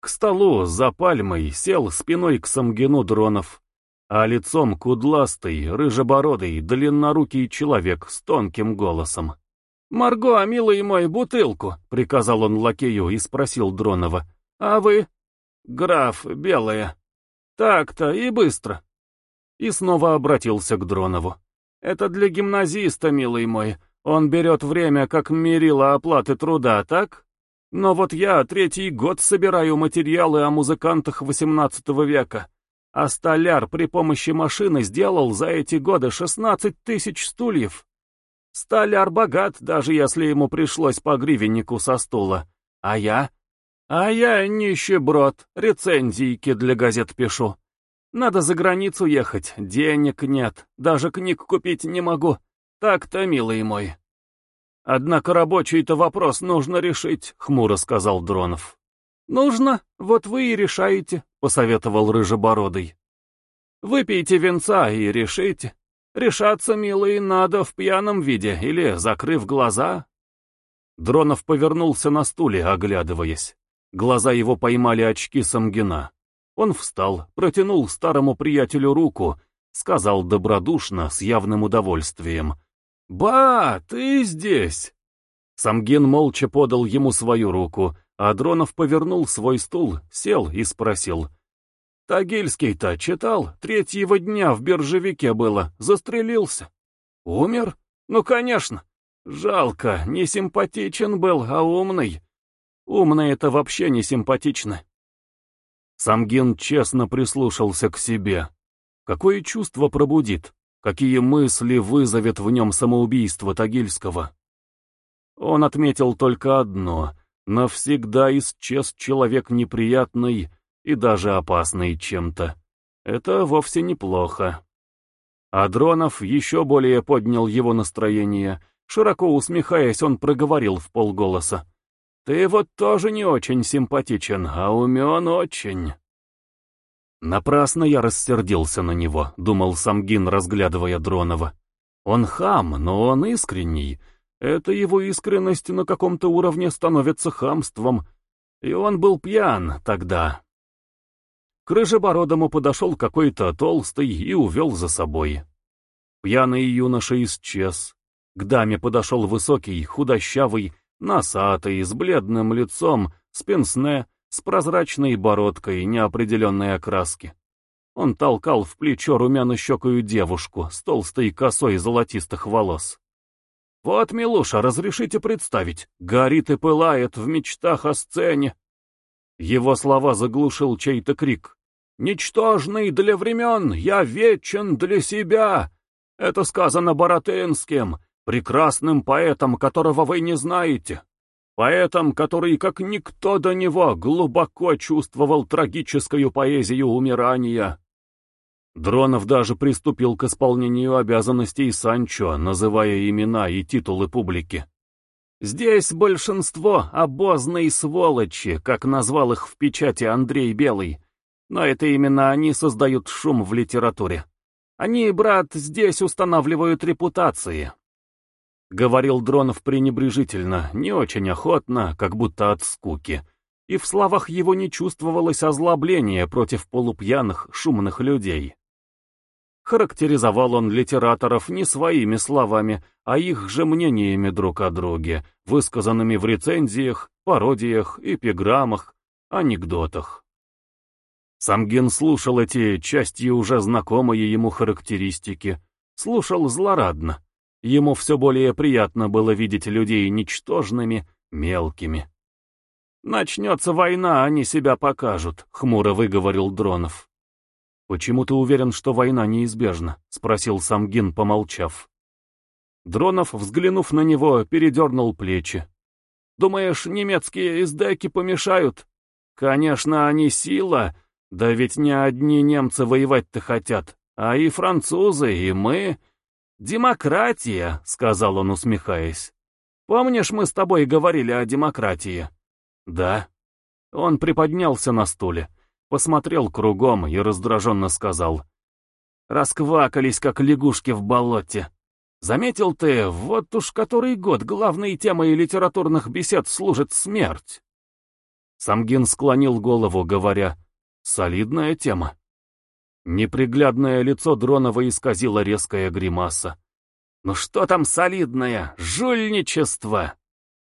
К столу за пальмой сел спиной к Самгину Дронов, а лицом кудластый, рыжебородый, длиннорукий человек с тонким голосом. «Марго, милый мой, бутылку!» — приказал он лакею и спросил Дронова. «А вы?» «Граф, белая». «Так-то, и быстро». И снова обратился к Дронову. «Это для гимназиста, милый мой. Он берет время как мерило оплаты труда, так? Но вот я третий год собираю материалы о музыкантах XVIII века, а столяр при помощи машины сделал за эти годы 16 тысяч стульев. Столяр богат, даже если ему пришлось по гривеннику со стула. А я? А я нищеброд, рецензийки для газет пишу. Надо за границу ехать, денег нет, даже книг купить не могу. Так-то, милый мой. Однако рабочий-то вопрос нужно решить, хмуро сказал Дронов. Нужно, вот вы и решаете, посоветовал Рыжебородый. Выпейте венца и решите. Решаться, милый, надо в пьяном виде или закрыв глаза. Дронов повернулся на стуле, оглядываясь. Глаза его поймали очки Самгина. Он встал, протянул старому приятелю руку, сказал добродушно, с явным удовольствием. «Ба, ты здесь!» Самгин молча подал ему свою руку, а Дронов повернул свой стул, сел и спросил. «Тагильский-то читал? Третьего дня в биржевике было. Застрелился. Умер? Ну, конечно. Жалко, не симпатичен был, а умный. Умные это вообще не симпатичны». Самгин честно прислушался к себе. Какое чувство пробудит? Какие мысли вызовет в нем самоубийство Тагильского? Он отметил только одно — навсегда исчез человек неприятный и даже опасный чем-то. Это вовсе неплохо. Адронов еще более поднял его настроение. Широко усмехаясь, он проговорил в полголоса. «Ты вот тоже не очень симпатичен, а умен очень». Напрасно я рассердился на него, думал Самгин, разглядывая Дронова. Он хам, но он искренний, эта его искренность на каком-то уровне становится хамством, и он был пьян тогда. К Рыжебородому подошел какой-то толстый и увел за собой. Пьяный юноша исчез. К даме подошел высокий, худощавый, носатый, с бледным лицом, с пенсне, с прозрачной бородкой неопределенной окраски. Он толкал в плечо румяно-щекую девушку с толстой косой золотистых волос. Вот, Милуша, разрешите представить, горит и пылает в мечтах о сцене. Его слова заглушил чей-то крик. «Ничтожный для времен, я вечен для себя!» Это сказано Боротынским, прекрасным поэтом, которого вы не знаете. Поэтом, который, как никто до него, глубоко чувствовал трагическую поэзию умирания. Дронов даже приступил к исполнению обязанностей Санчо, называя имена и титулы публики. Здесь большинство обозной сволочи, как назвал их в печати Андрей Белый, но это именно они создают шум в литературе. Они, брат, здесь устанавливают репутации. Говорил Дронов пренебрежительно, не очень охотно, как будто от скуки, и в словах его не чувствовалось озлобления против полупьяных, шумных людей. Характеризовал он литераторов не своими словами, а их же мнениями друг о друге, высказанными в рецензиях, пародиях, эпиграммах, анекдотах. Самгин слушал эти частью уже знакомые ему характеристики, слушал злорадно. Ему все более приятно было видеть людей ничтожными, мелкими. «Начнется война, они себя покажут», — хмуро выговорил Дронов. «Почему ты уверен, что война неизбежна?» — спросил Самгин, помолчав. Дронов, взглянув на него, передернул плечи. «Думаешь, немецкие издеки помешают? Конечно, они сила, да ведь не одни немцы воевать-то хотят, а и французы, и мы. Демократия», — сказал он, усмехаясь. «Помнишь, мы с тобой говорили о демократии?» «Да». Он приподнялся на стуле посмотрел кругом и раздраженно сказал. «Расквакались, как лягушки в болоте. Заметил ты, вот уж который год главной темой литературных бесед служит смерть». Самгин склонил голову, говоря, «Солидная тема». Неприглядное лицо Дронова исказило резкая гримаса. «Ну что там солидное? Жульничество!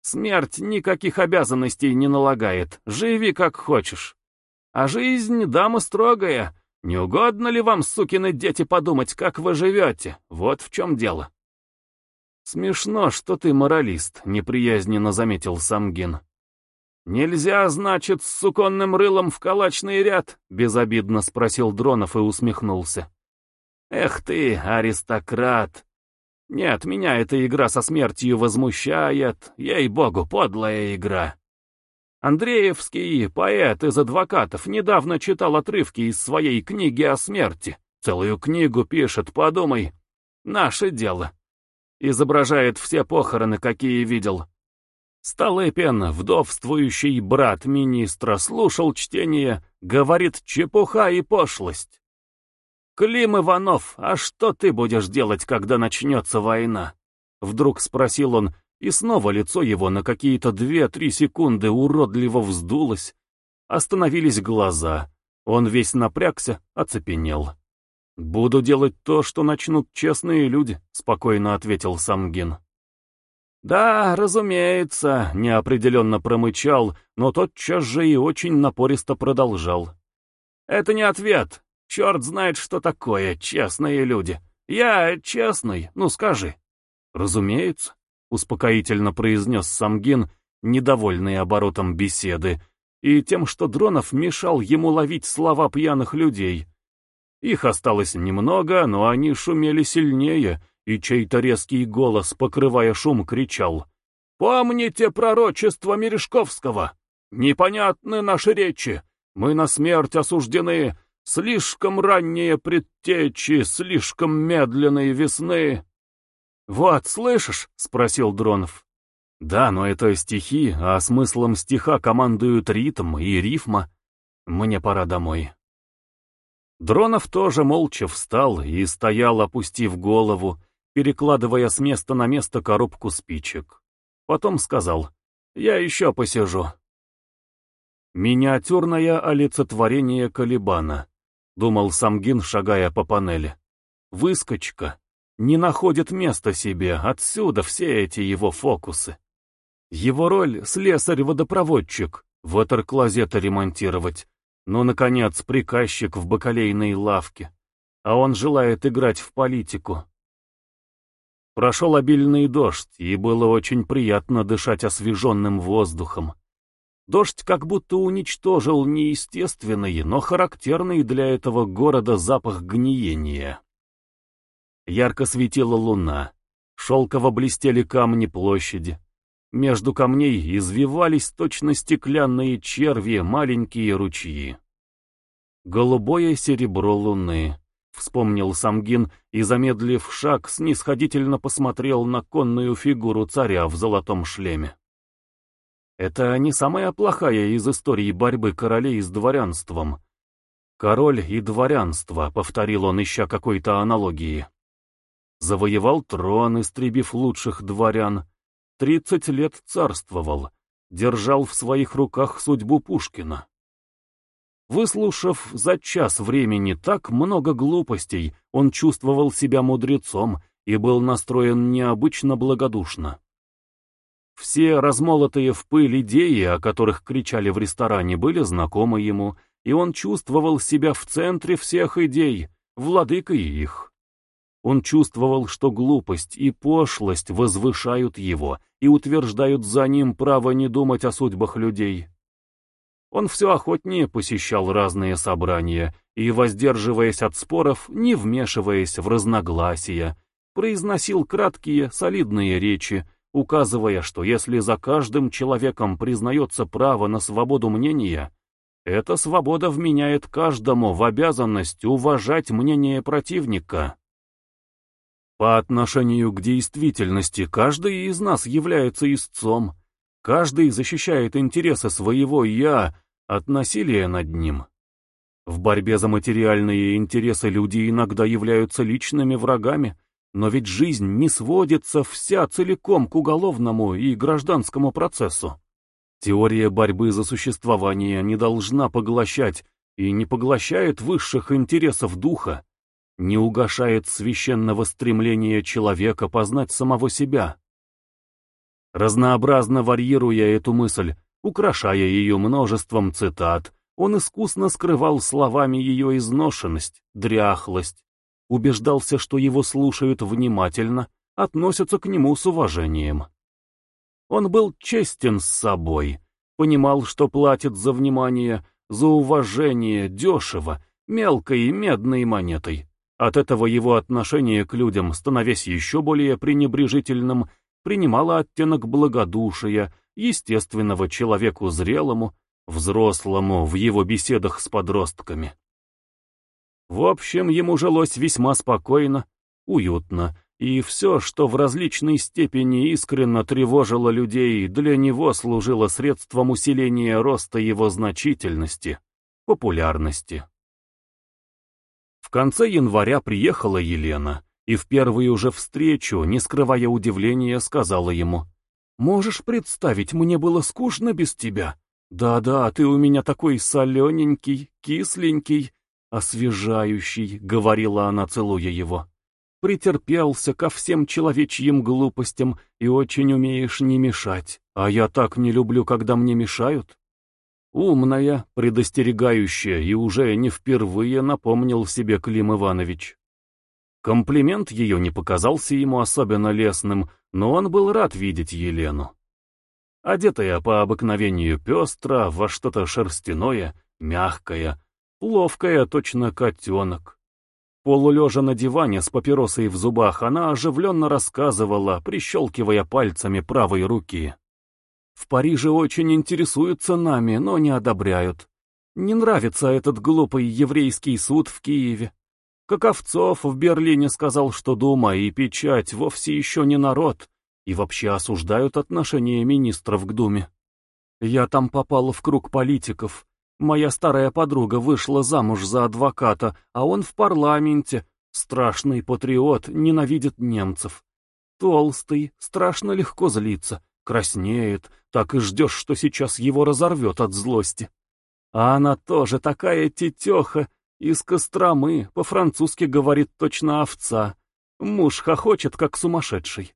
Смерть никаких обязанностей не налагает, живи как хочешь. А жизнь, дама строгая. Не угодно ли вам, сукины дети, подумать, как вы живете? Вот в чем дело. Смешно, что ты моралист, неприязненно заметил Самгин. «Нельзя, значит, с суконным рылом в калачный ряд?» — безобидно спросил Дронов и усмехнулся. «Эх ты, аристократ! Нет, меня эта игра со смертью возмущает, ей-богу, подлая игра. Андреевский, поэт из адвокатов, недавно читал отрывки из своей книги о смерти. Целую книгу пишет, подумай. Наше дело. Изображает все похороны, какие видел. Столыпин, вдовствующий брат министра, слушал чтение, говорит чепуха и пошлость. «Клим Иванов, а что ты будешь делать, когда начнется война?» Вдруг спросил он, и снова лицо его на какие-то две-три секунды уродливо вздулось. Остановились глаза. Он весь напрягся, оцепенел. «Буду делать то, что начнут честные люди», — спокойно ответил Самгин. «Да, разумеется», — неопределенно промычал, но тотчас же и очень напористо продолжал. «Это не ответ. Черт знает, что такое, честные люди. Я честный, ну скажи». «Разумеется», — успокоительно произнес Самгин, недовольный оборотом беседы, и тем, что Дронов мешал ему ловить слова пьяных людей. Их осталось немного, но они шумели сильнее — и чей-то резкий голос, покрывая шум, кричал «Помните пророчество Мережковского! Непонятны наши речи! Мы на смерть осуждены! Слишком ранние предтечи, слишком медленные весны!» «Вот, слышишь?» — спросил Дронов. «Да, но это стихи, а смыслом стиха командуют ритм и рифма. Мне пора домой». Дронов тоже молча встал и стоял, опустив голову, перекладывая с места на место коробку спичек. Потом сказал, «Я еще посижу». «Миниатюрное олицетворение Калибана», — думал Самгин, шагая по панели. «Выскочка. Не находит места себе, отсюда все эти его фокусы. Его роль — слесарь-водопроводчик, ватерклозеты ремонтировать, ну, наконец, приказчик в бакалейной лавке. А он желает играть в политику. Прошел обильный дождь, и было очень приятно дышать освеженным воздухом. Дождь как будто уничтожил неестественный, но характерный для этого города запах гниения. Ярко светила луна, шелково блестели камни площади. Между камней извивались точно стеклянные черви маленькие ручьи. Голубое серебро луны. Вспомнил Самгин и, замедлив шаг, снисходительно посмотрел на конную фигуру царя в золотом шлеме. Это не самая плохая из истории борьбы королей с дворянством. Король и дворянство, повторил он, ища какой-то аналогии. Завоевал трон, истребив лучших дворян. Тридцать лет царствовал, держал в своих руках судьбу Пушкина. Выслушав за час времени так много глупостей, он чувствовал себя мудрецом и был настроен необычно благодушно. Все размолотые в пыль идеи, о которых кричали в ресторане, были знакомы ему, и он чувствовал себя в центре всех идей, владыкой их. Он чувствовал, что глупость и пошлость возвышают его и утверждают за ним право не думать о судьбах людей. Он все охотнее посещал разные собрания и, воздерживаясь от споров, не вмешиваясь в разногласия, произносил краткие, солидные речи, указывая, что если за каждым человеком признается право на свободу мнения, эта свобода вменяет каждому в обязанность уважать мнение противника. По отношению к действительности каждый из нас является истцом, каждый защищает интересы своего «я», от насилия над ним. В борьбе за материальные интересы люди иногда являются личными врагами, но ведь жизнь не сводится вся целиком к уголовному и гражданскому процессу. Теория борьбы за существование не должна поглощать и не поглощает высших интересов духа, не угошает священного стремления человека познать самого себя. Разнообразно варьируя эту мысль, Украшая ее множеством цитат, он искусно скрывал словами ее изношенность, дряхлость, убеждался, что его слушают внимательно, относятся к нему с уважением. Он был честен с собой, понимал, что платит за внимание, за уважение дешево, мелкой и медной монетой. От этого его отношение к людям, становясь еще более пренебрежительным, принимало оттенок благодушия, естественного человеку зрелому, взрослому в его беседах с подростками. В общем, ему жилось весьма спокойно, уютно, и все, что в различной степени искренно тревожило людей, для него служило средством усиления роста его значительности, популярности. В конце января приехала Елена, и в первую же встречу, не скрывая удивления, сказала ему — Можешь представить, мне было скучно без тебя? Да-да, ты у меня такой солененький, кисленький, освежающий, — говорила она, целуя его. претерпелся ко всем человечьим глупостям и очень умеешь не мешать, а я так не люблю, когда мне мешают. Умная, предостерегающая и уже не впервые напомнил себе Клим Иванович. Комплимент ее не показался ему особенно лестным, но он был рад видеть Елену. Одетая по обыкновению пестро во что-то шерстяное, мягкое, ловкое, точно котенок. Полулежа на диване с папиросой в зубах, она оживленно рассказывала, прищелкивая пальцами правой руки. «В Париже очень интересуются нами, но не одобряют. Не нравится этот глупый еврейский суд в Киеве. Каковцов в Берлине сказал, что Дума и печать вовсе еще не народ, и вообще осуждают отношение министров к Думе. Я там попал в круг политиков. Моя старая подруга вышла замуж за адвоката, а он в парламенте. Страшный патриот, ненавидит немцев. Толстый, страшно легко злится, краснеет, так и ждешь, что сейчас его разорвет от злости. А она тоже такая тетеха, из Костромы, по-французски говорит точно овца. Муж хохочет, как сумасшедший.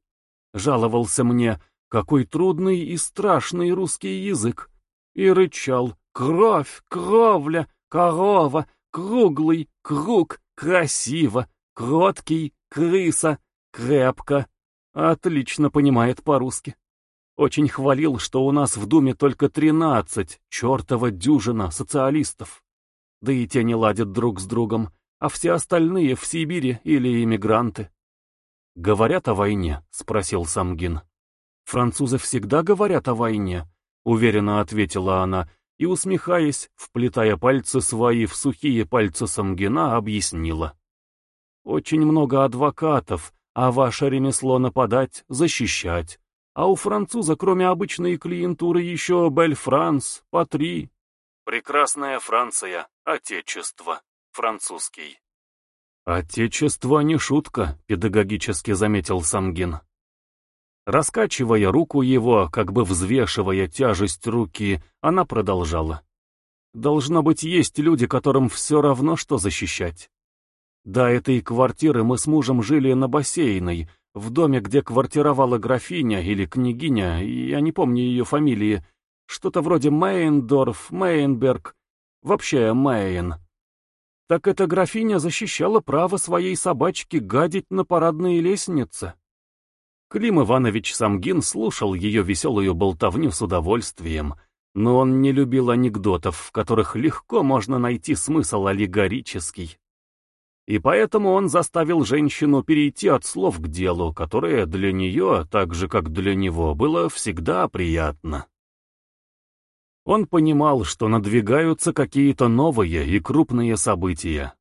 Жаловался мне, какой трудный и страшный русский язык. И рычал «Кровь, кровля, корова, круглый, круг, красиво, кроткий, крыса, крепко». Отлично понимает по-русски. Очень хвалил, что у нас в Думе только тринадцать, чертова дюжина социалистов да и те не ладят друг с другом, а все остальные в Сибири или иммигранты. «Говорят о войне?» — спросил Самгин. «Французы всегда говорят о войне», — уверенно ответила она, и, усмехаясь, вплетая пальцы свои в сухие пальцы Самгина, объяснила. «Очень много адвокатов, а ваше ремесло нападать, защищать. А у француза, кроме обычной клиентуры, еще Бель-Франс, Патри, Прекрасная Франция, Отечество, французский. Отечество не шутка, педагогически заметил Самгин. Раскачивая руку его, как бы взвешивая тяжесть руки, она продолжала. Должно быть, есть люди, которым все равно, что защищать. До этой квартиры мы с мужем жили на бассейной, в доме, где квартировала графиня или княгиня, я не помню ее фамилии, что-то вроде Мейндорф, Мейнберг, вообще Мейн. Так эта графиня защищала право своей собачки гадить на парадные лестницы. Клим Иванович Самгин слушал ее веселую болтовню с удовольствием, но он не любил анекдотов, в которых легко можно найти смысл аллегорический. И поэтому он заставил женщину перейти от слов к делу, которое для нее, так же как для него, было всегда приятно. Он понимал, что надвигаются какие-то новые и крупные события.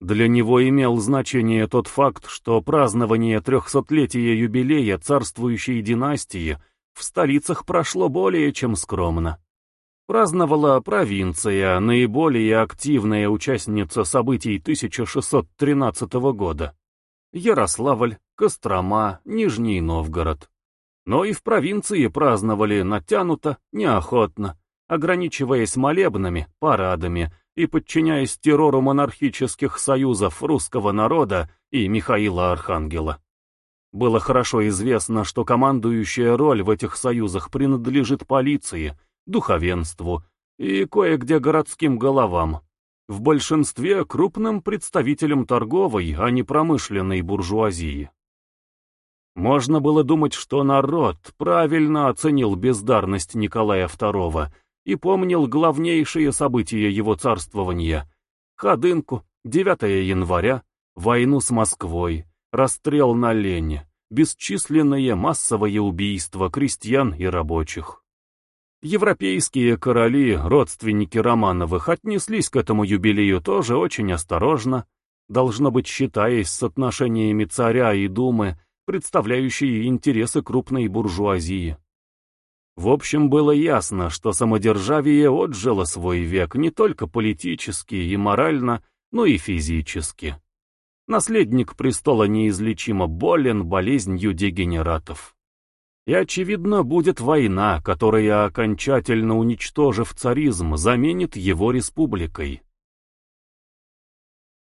Для него имел значение тот факт, что празднование трехсотлетия юбилея царствующей династии в столицах прошло более чем скромно. Праздновала провинция, наиболее активная участница событий 1613 года. Ярославль, Кострома, Нижний Новгород. Но и в провинции праздновали натянуто, неохотно, ограничиваясь молебнами, парадами и подчиняясь террору монархических союзов русского народа и Михаила Архангела. Было хорошо известно, что командующая роль в этих союзах принадлежит полиции, духовенству и кое-где городским головам, в большинстве крупным представителям торговой, а не промышленной буржуазии. Можно было думать, что народ правильно оценил бездарность Николая II и помнил главнейшие события его царствования. Ходынку, 9 января, войну с Москвой, расстрел на Лене, бесчисленные массовые убийства крестьян и рабочих. Европейские короли, родственники Романовых, отнеслись к этому юбилею тоже очень осторожно, должно быть считаясь с отношениями царя и думы, представляющие интересы крупной буржуазии. В общем, было ясно, что самодержавие отжило свой век не только политически и морально, но и физически. Наследник престола неизлечимо болен болезнью дегенератов. И, очевидно, будет война, которая, окончательно уничтожив царизм, заменит его республикой.